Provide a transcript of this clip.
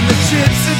when the chips are